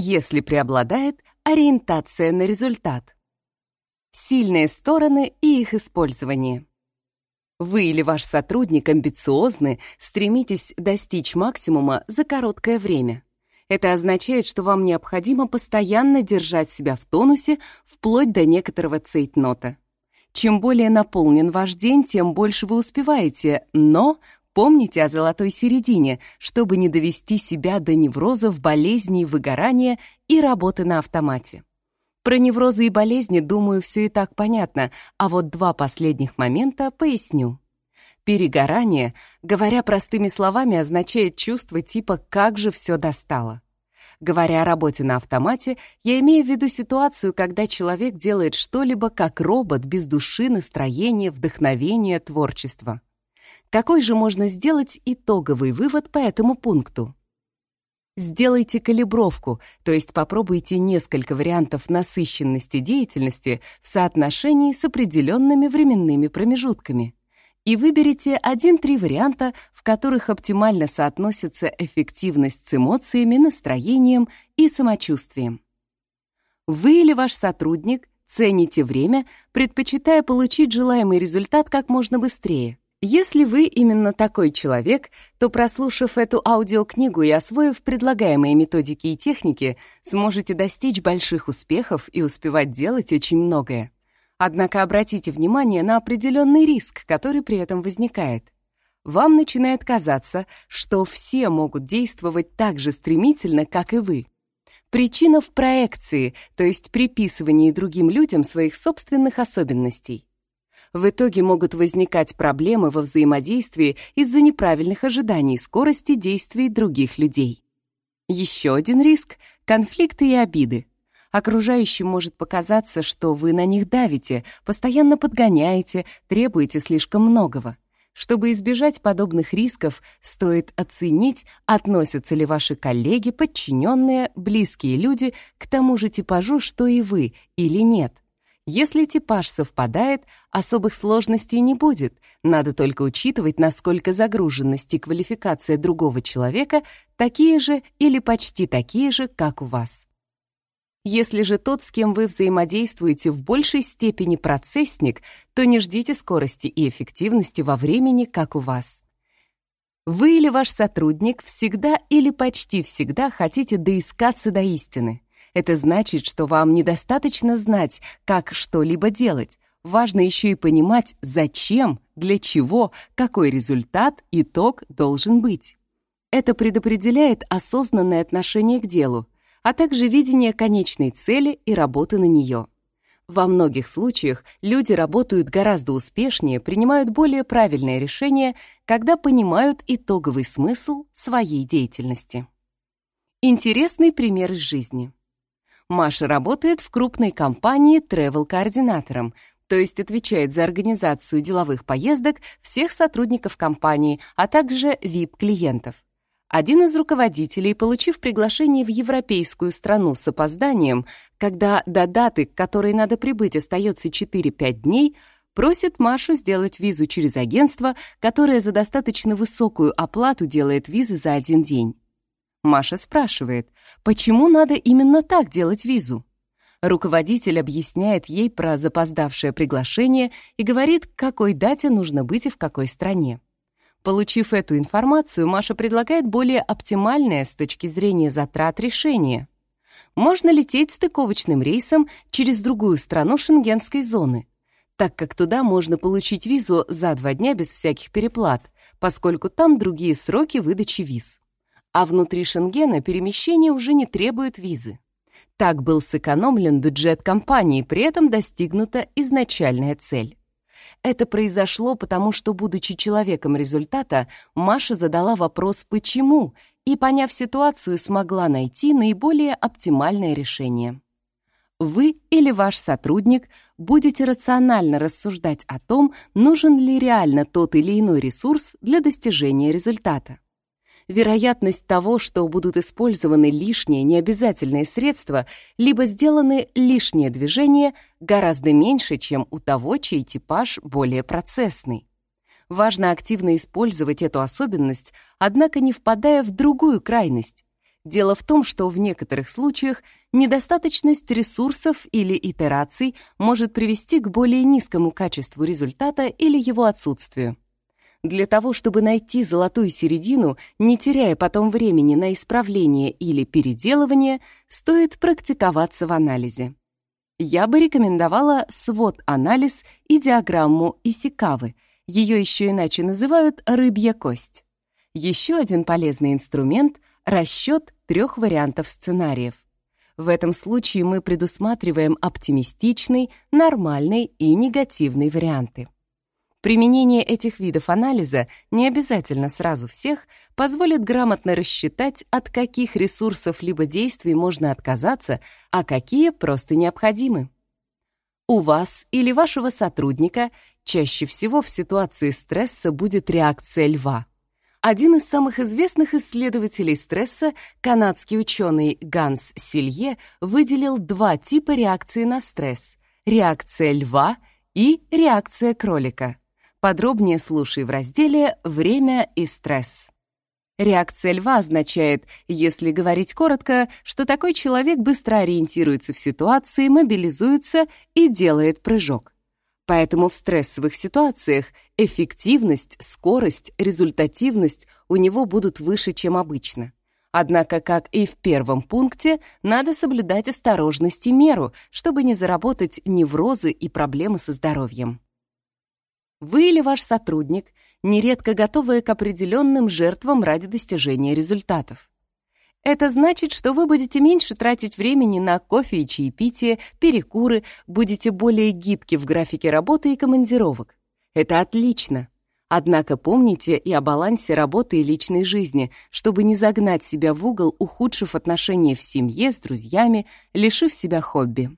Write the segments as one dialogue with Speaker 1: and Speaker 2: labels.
Speaker 1: если преобладает ориентация на результат. Сильные стороны и их использование. Вы или ваш сотрудник амбициозны, стремитесь достичь максимума за короткое время. Это означает, что вам необходимо постоянно держать себя в тонусе вплоть до некоторого цейтнота. Чем более наполнен ваш день, тем больше вы успеваете, но помните о золотой середине, чтобы не довести себя до неврозов, болезней, выгорания и работы на автомате. Про неврозы и болезни, думаю, все и так понятно, а вот два последних момента поясню. Перегорание, говоря простыми словами, означает чувство типа «как же все достало». Говоря о работе на автомате, я имею в виду ситуацию, когда человек делает что-либо как робот, без души, настроения, вдохновения, творчества. Какой же можно сделать итоговый вывод по этому пункту? Сделайте калибровку, то есть попробуйте несколько вариантов насыщенности деятельности в соотношении с определенными временными промежутками и выберите один-три варианта, в которых оптимально соотносится эффективность с эмоциями, настроением и самочувствием. Вы или ваш сотрудник цените время, предпочитая получить желаемый результат как можно быстрее. Если вы именно такой человек, то, прослушав эту аудиокнигу и освоив предлагаемые методики и техники, сможете достичь больших успехов и успевать делать очень многое. Однако обратите внимание на определенный риск, который при этом возникает. Вам начинает казаться, что все могут действовать так же стремительно, как и вы. Причина в проекции, то есть приписывании другим людям своих собственных особенностей. В итоге могут возникать проблемы во взаимодействии из-за неправильных ожиданий скорости действий других людей. Еще один риск — конфликты и обиды. Окружающим может показаться, что вы на них давите, постоянно подгоняете, требуете слишком многого. Чтобы избежать подобных рисков, стоит оценить, относятся ли ваши коллеги, подчиненные, близкие люди к тому же типажу, что и вы, или нет. Если типаж совпадает, особых сложностей не будет. Надо только учитывать, насколько загруженность и квалификация другого человека такие же или почти такие же, как у вас. Если же тот, с кем вы взаимодействуете, в большей степени процессник, то не ждите скорости и эффективности во времени, как у вас. Вы или ваш сотрудник всегда или почти всегда хотите доискаться до истины. Это значит, что вам недостаточно знать, как что-либо делать. Важно еще и понимать, зачем, для чего, какой результат, итог должен быть. Это предопределяет осознанное отношение к делу, а также видение конечной цели и работы на нее. Во многих случаях люди работают гораздо успешнее, принимают более правильные решения, когда понимают итоговый смысл своей деятельности. Интересный пример из жизни. Маша работает в крупной компании travel-координатором, то есть отвечает за организацию деловых поездок всех сотрудников компании, а также VIP-клиентов. Один из руководителей, получив приглашение в европейскую страну с опозданием, когда до даты, к которой надо прибыть, остается 4-5 дней, просит Машу сделать визу через агентство, которое за достаточно высокую оплату делает визы за один день. Маша спрашивает, почему надо именно так делать визу? Руководитель объясняет ей про запоздавшее приглашение и говорит, к какой дате нужно быть и в какой стране. Получив эту информацию, Маша предлагает более оптимальное с точки зрения затрат решение. Можно лететь стыковочным рейсом через другую страну шенгенской зоны, так как туда можно получить визу за два дня без всяких переплат, поскольку там другие сроки выдачи виз. А внутри Шенгена перемещение уже не требует визы. Так был сэкономлен бюджет компании, при этом достигнута изначальная цель. Это произошло потому, что, будучи человеком результата, Маша задала вопрос «почему?» и, поняв ситуацию, смогла найти наиболее оптимальное решение. Вы или ваш сотрудник будете рационально рассуждать о том, нужен ли реально тот или иной ресурс для достижения результата вероятность того, что будут использованы лишние необязательные средства, либо сделаны лишние движения, гораздо меньше, чем у того, чей типаж более процессный. Важно активно использовать эту особенность, однако не впадая в другую крайность. Дело в том, что в некоторых случаях недостаточность ресурсов или итераций может привести к более низкому качеству результата или его отсутствию. Для того, чтобы найти золотую середину, не теряя потом времени на исправление или переделывание, стоит практиковаться в анализе. Я бы рекомендовала свод-анализ и диаграмму Исикавы, ее еще иначе называют «рыбья кость». Еще один полезный инструмент — расчет трех вариантов сценариев. В этом случае мы предусматриваем оптимистичный, нормальный и негативный варианты. Применение этих видов анализа, не обязательно сразу всех, позволит грамотно рассчитать, от каких ресурсов либо действий можно отказаться, а какие просто необходимы. У вас или вашего сотрудника чаще всего в ситуации стресса будет реакция льва — один из самых известных исследователей стресса, канадский ученый Ганс Силье, выделил два типа реакции на стресс — реакция льва и реакция кролика. Подробнее слушай в разделе «Время и стресс». Реакция льва означает, если говорить коротко, что такой человек быстро ориентируется в ситуации, мобилизуется и делает прыжок. Поэтому в стрессовых ситуациях эффективность, скорость, результативность у него будут выше, чем обычно. Однако, как и в первом пункте, надо соблюдать осторожность и меру, чтобы не заработать неврозы и проблемы со здоровьем. Вы или ваш сотрудник нередко готовы к определенным жертвам ради достижения результатов. Это значит, что вы будете меньше тратить времени на кофе и чаепитие, перекуры, будете более гибки в графике работы и командировок. Это отлично. Однако помните и о балансе работы и личной жизни, чтобы не загнать себя в угол, ухудшив отношения в семье, с друзьями, лишив себя хобби.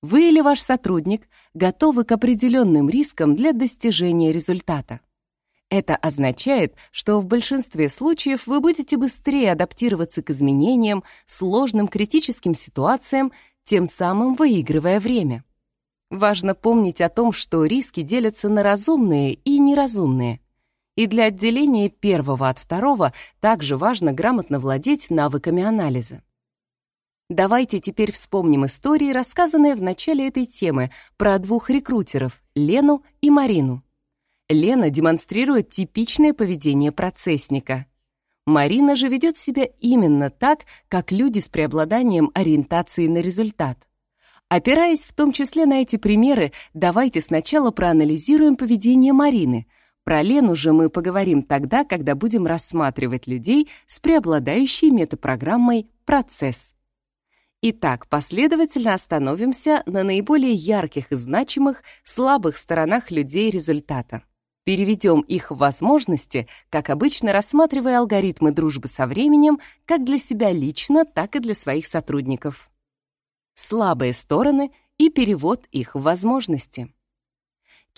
Speaker 1: Вы или ваш сотрудник готовы к определенным рискам для достижения результата. Это означает, что в большинстве случаев вы будете быстрее адаптироваться к изменениям, сложным критическим ситуациям, тем самым выигрывая время. Важно помнить о том, что риски делятся на разумные и неразумные. И для отделения первого от второго также важно грамотно владеть навыками анализа. Давайте теперь вспомним истории, рассказанные в начале этой темы про двух рекрутеров — Лену и Марину. Лена демонстрирует типичное поведение процессника. Марина же ведет себя именно так, как люди с преобладанием ориентации на результат. Опираясь в том числе на эти примеры, давайте сначала проанализируем поведение Марины. Про Лену же мы поговорим тогда, когда будем рассматривать людей с преобладающей метапрограммой «Процесс». Итак, последовательно остановимся на наиболее ярких и значимых слабых сторонах людей результата. Переведем их в возможности, как обычно рассматривая алгоритмы дружбы со временем как для себя лично, так и для своих сотрудников. Слабые стороны и перевод их в возможности.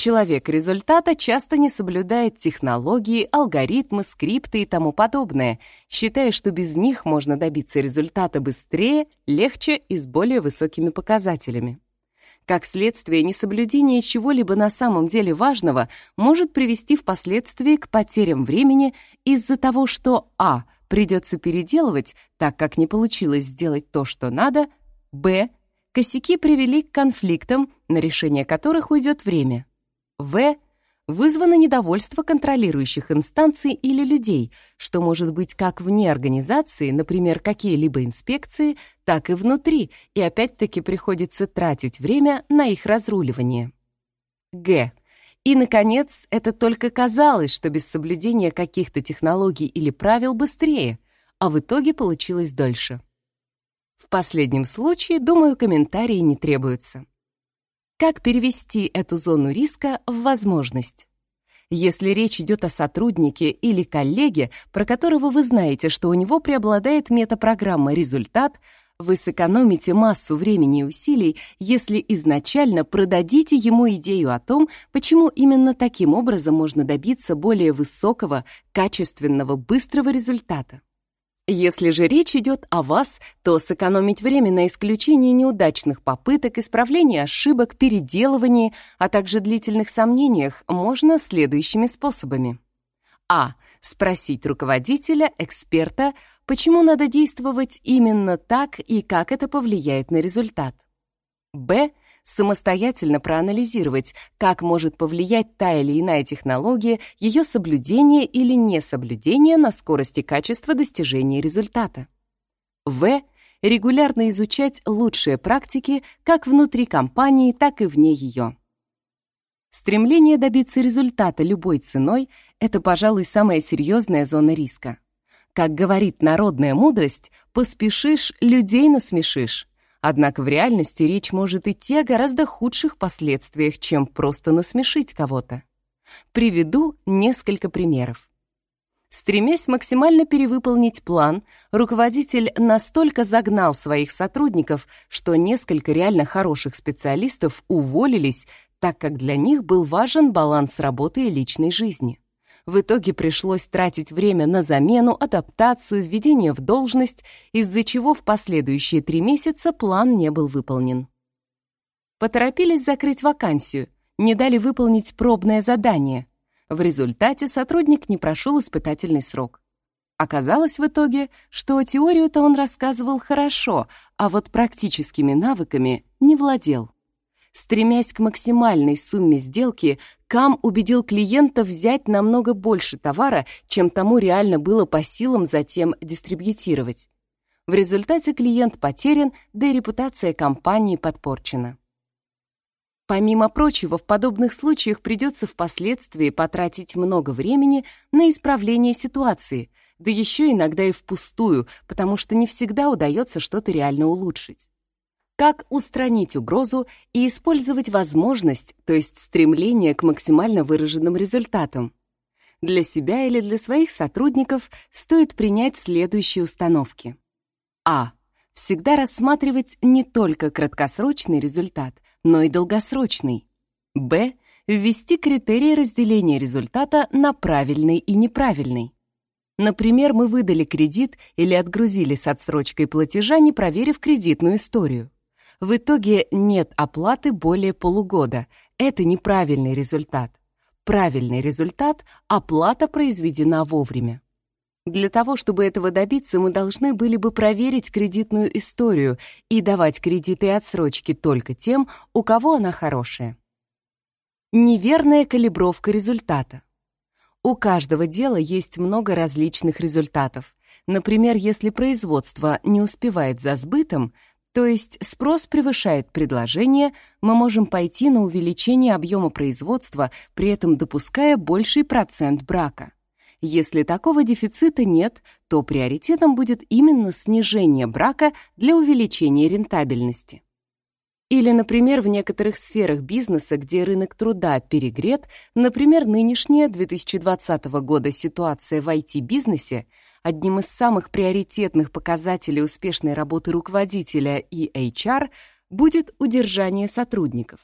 Speaker 1: Человек результата часто не соблюдает технологии, алгоритмы, скрипты и тому подобное, считая, что без них можно добиться результата быстрее, легче и с более высокими показателями. Как следствие, несоблюдение чего-либо на самом деле важного может привести впоследствии к потерям времени из-за того, что а. придется переделывать, так как не получилось сделать то, что надо, б. косяки привели к конфликтам, на решение которых уйдет время, в вызвано недовольство контролирующих инстанций или людей, что может быть как вне организации, например, какие-либо инспекции, так и внутри, и опять-таки приходится тратить время на их разруливание. Г. И, наконец, это только казалось, что без соблюдения каких-то технологий или правил быстрее, а в итоге получилось дольше. В последнем случае, думаю, комментарии не требуются. Как перевести эту зону риска в возможность? Если речь идет о сотруднике или коллеге, про которого вы знаете, что у него преобладает метапрограмма «Результат», вы сэкономите массу времени и усилий, если изначально продадите ему идею о том, почему именно таким образом можно добиться более высокого, качественного, быстрого результата. Если же речь идет о вас, то сэкономить время на исключении неудачных попыток, исправлении ошибок, переделывании, а также длительных сомнениях можно следующими способами. А. Спросить руководителя, эксперта, Почему надо действовать именно так и как это повлияет на результат? Б. Самостоятельно проанализировать, как может повлиять та или иная технология, ее соблюдение или несоблюдение на скорость и качество достижения результата. В. Регулярно изучать лучшие практики как внутри компании, так и вне ее. Стремление добиться результата любой ценой — это, пожалуй, самая серьезная зона риска. Как говорит народная мудрость, поспешишь, людей насмешишь. Однако в реальности речь может идти о гораздо худших последствиях, чем просто насмешить кого-то. Приведу несколько примеров. Стремясь максимально перевыполнить план, руководитель настолько загнал своих сотрудников, что несколько реально хороших специалистов уволились так как для них был важен баланс работы и личной жизни. В итоге пришлось тратить время на замену, адаптацию, введение в должность, из-за чего в последующие три месяца план не был выполнен. Поторопились закрыть вакансию, не дали выполнить пробное задание. В результате сотрудник не прошел испытательный срок. Оказалось в итоге, что теорию-то он рассказывал хорошо, а вот практическими навыками не владел. Стремясь к максимальной сумме сделки, Кам убедил клиента взять намного больше товара, чем тому реально было по силам затем дистрибьютировать. В результате клиент потерян, да и репутация компании подпорчена. Помимо прочего, в подобных случаях придется впоследствии потратить много времени на исправление ситуации, да еще иногда и впустую, потому что не всегда удается что-то реально улучшить как устранить угрозу и использовать возможность, то есть стремление к максимально выраженным результатам. Для себя или для своих сотрудников стоит принять следующие установки. А. Всегда рассматривать не только краткосрочный результат, но и долгосрочный. Б. Ввести критерии разделения результата на правильный и неправильный. Например, мы выдали кредит или отгрузили с отсрочкой платежа, не проверив кредитную историю. В итоге нет оплаты более полугода. Это неправильный результат. Правильный результат — оплата произведена вовремя. Для того, чтобы этого добиться, мы должны были бы проверить кредитную историю и давать кредиты и отсрочки только тем, у кого она хорошая. Неверная калибровка результата. У каждого дела есть много различных результатов. Например, если производство не успевает за сбытом, то есть спрос превышает предложение, мы можем пойти на увеличение объема производства, при этом допуская больший процент брака. Если такого дефицита нет, то приоритетом будет именно снижение брака для увеличения рентабельности. Или, например, в некоторых сферах бизнеса, где рынок труда перегрет, например, нынешняя 2020 года ситуация в IT-бизнесе, одним из самых приоритетных показателей успешной работы руководителя и HR будет удержание сотрудников.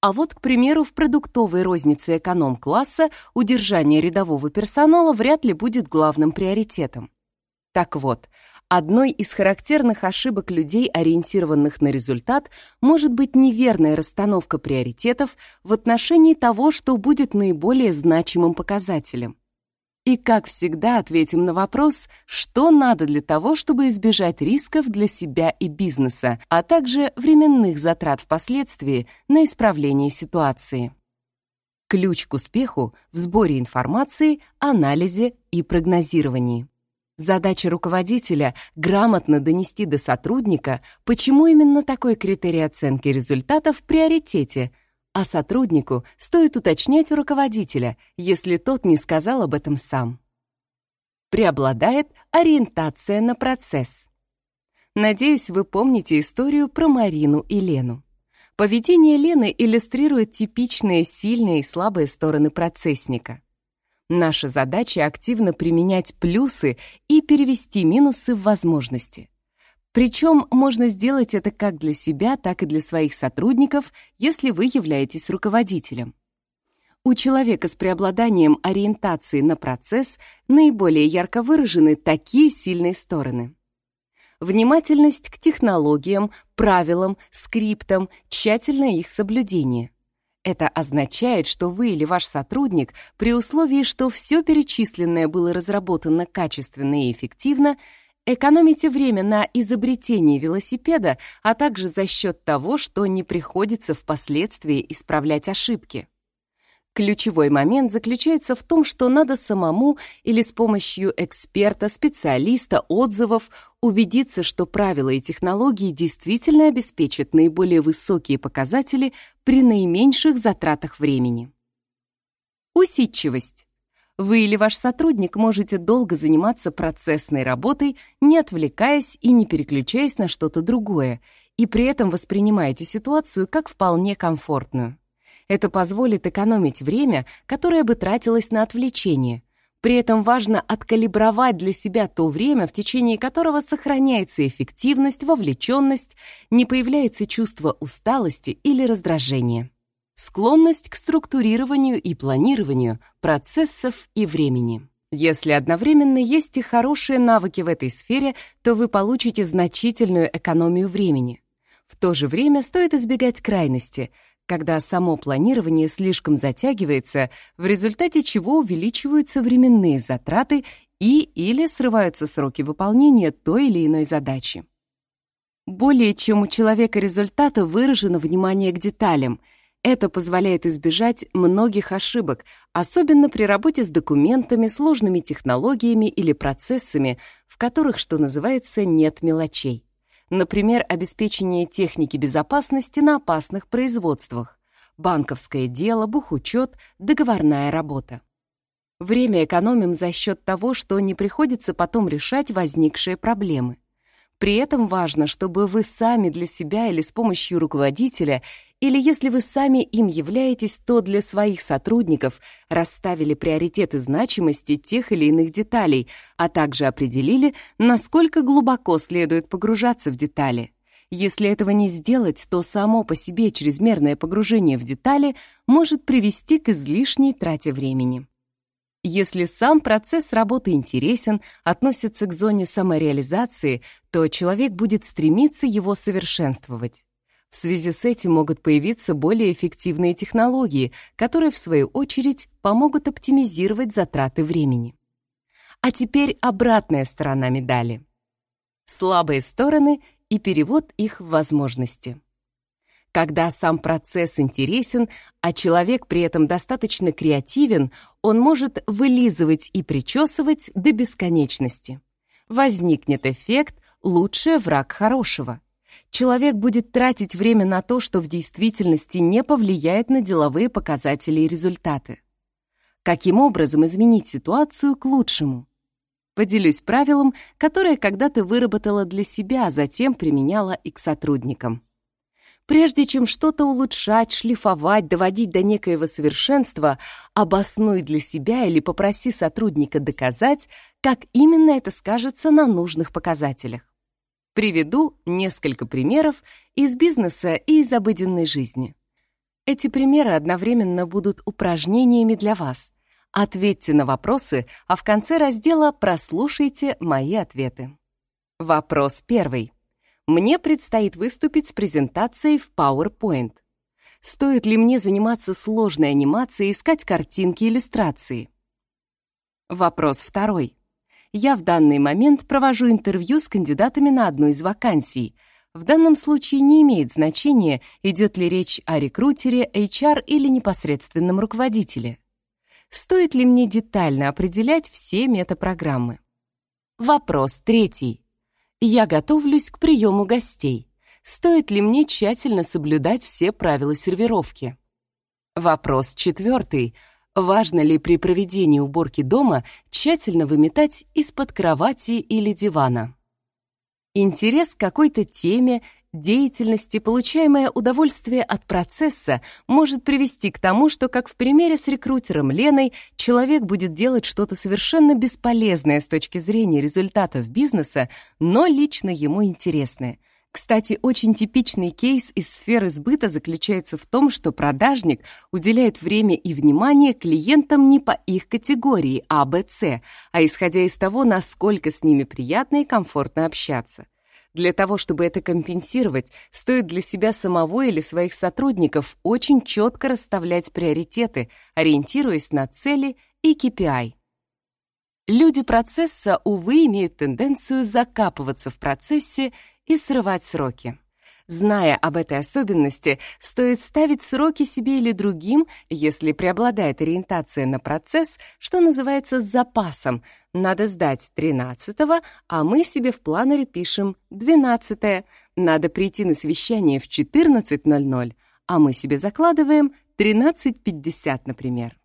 Speaker 1: А вот, к примеру, в продуктовой рознице эконом-класса удержание рядового персонала вряд ли будет главным приоритетом. Так вот, Одной из характерных ошибок людей, ориентированных на результат, может быть неверная расстановка приоритетов в отношении того, что будет наиболее значимым показателем. И, как всегда, ответим на вопрос, что надо для того, чтобы избежать рисков для себя и бизнеса, а также временных затрат впоследствии на исправление ситуации. Ключ к успеху в сборе информации, анализе и прогнозировании. Задача руководителя — грамотно донести до сотрудника, почему именно такой критерий оценки результатов в приоритете, а сотруднику стоит уточнять у руководителя, если тот не сказал об этом сам. Преобладает ориентация на процесс. Надеюсь, вы помните историю про Марину и Лену. Поведение Лены иллюстрирует типичные сильные и слабые стороны процессника. Наша задача — активно применять плюсы и перевести минусы в возможности. Причем можно сделать это как для себя, так и для своих сотрудников, если вы являетесь руководителем. У человека с преобладанием ориентации на процесс наиболее ярко выражены такие сильные стороны. Внимательность к технологиям, правилам, скриптам, тщательное их соблюдение. Это означает, что вы или ваш сотрудник, при условии, что все перечисленное было разработано качественно и эффективно, Экономите время на изобретении велосипеда, а также за счет того, что не приходится впоследствии исправлять ошибки. Ключевой момент заключается в том, что надо самому или с помощью эксперта, специалиста, отзывов убедиться, что правила и технологии действительно обеспечат наиболее высокие показатели при наименьших затратах времени. Усидчивость. Вы или ваш сотрудник можете долго заниматься процессной работой, не отвлекаясь и не переключаясь на что-то другое, и при этом воспринимаете ситуацию как вполне комфортную. Это позволит экономить время, которое бы тратилось на отвлечение. При этом важно откалибровать для себя то время, в течение которого сохраняется эффективность, вовлеченность, не появляется чувство усталости или раздражения. Склонность к структурированию и планированию процессов и времени. Если одновременно есть и хорошие навыки в этой сфере, то вы получите значительную экономию времени. В то же время стоит избегать крайности, когда само планирование слишком затягивается, в результате чего увеличиваются временные затраты и или срываются сроки выполнения той или иной задачи. Более чем у человека результата выражено внимание к деталям — это позволяет избежать многих ошибок, особенно при работе с документами, сложными технологиями или процессами, в которых, что называется, нет мелочей. Например, обеспечение техники безопасности на опасных производствах, банковское дело, бухучет, договорная работа. Время экономим за счет того, что не приходится потом решать возникшие проблемы. При этом важно, чтобы вы сами для себя или с помощью руководителя или если вы сами им являетесь, то для своих сотрудников расставили приоритеты значимости тех или иных деталей, а также определили, насколько глубоко следует погружаться в детали. Если этого не сделать, то само по себе чрезмерное погружение в детали может привести к излишней трате времени. Если сам процесс работы интересен, относится к зоне самореализации, то человек будет стремиться его совершенствовать. В связи с этим могут появиться более эффективные технологии, которые, в свою очередь, помогут оптимизировать затраты времени. А теперь обратная сторона медали. Слабые стороны и перевод их в возможности. Когда сам процесс интересен, а человек при этом достаточно креативен, он может вылизывать и причесывать до бесконечности. Возникнет эффект «лучший враг хорошего» человек будет тратить время на то, что в действительности не повлияет на деловые показатели и результаты. Каким образом изменить ситуацию к лучшему? Поделюсь правилом, которое когда-то выработала для себя, а затем применяла и к сотрудникам. Прежде чем что-то улучшать, шлифовать, доводить до некоего совершенства, обоснуй для себя или попроси сотрудника доказать, как именно это скажется на нужных показателях. Приведу несколько примеров из бизнеса и из обыденной жизни. Эти примеры одновременно будут упражнениями для вас. Ответьте на вопросы, а в конце раздела прослушайте мои ответы. Вопрос первый. Мне предстоит выступить с презентацией в PowerPoint. Стоит ли мне заниматься сложной анимацией, искать картинки, иллюстрации? Вопрос второй я в данный момент провожу интервью с кандидатами на одну из вакансий. В данном случае не имеет значения, идет ли речь о рекрутере, HR или непосредственном руководителе. Стоит ли мне детально определять все метапрограммы? Вопрос третий. Я готовлюсь к приему гостей. Стоит ли мне тщательно соблюдать все правила сервировки? Вопрос четвертый. Важно ли при проведении уборки дома тщательно выметать из-под кровати или дивана? Интерес к какой-то теме, деятельности, получаемое удовольствие от процесса может привести к тому, что, как в примере с рекрутером Леной, человек будет делать что-то совершенно бесполезное с точки зрения результатов бизнеса, но лично ему интересное — кстати, очень типичный кейс из сферы сбыта заключается в том, что продажник уделяет время и внимание клиентам не по их категории А, Б, С, а исходя из того, насколько с ними приятно и комфортно общаться. Для того, чтобы это компенсировать, стоит для себя самого или своих сотрудников очень четко расставлять приоритеты, ориентируясь на цели и KPI. Люди процесса, увы, имеют тенденцию закапываться в процессе и срывать сроки. Зная об этой особенности, стоит ставить сроки себе или другим, если преобладает ориентация на процесс, что называется запасом. Надо сдать 13-го, а мы себе в планере пишем 12-е. Надо прийти на совещание в 14.00, а мы себе закладываем 13.50, например.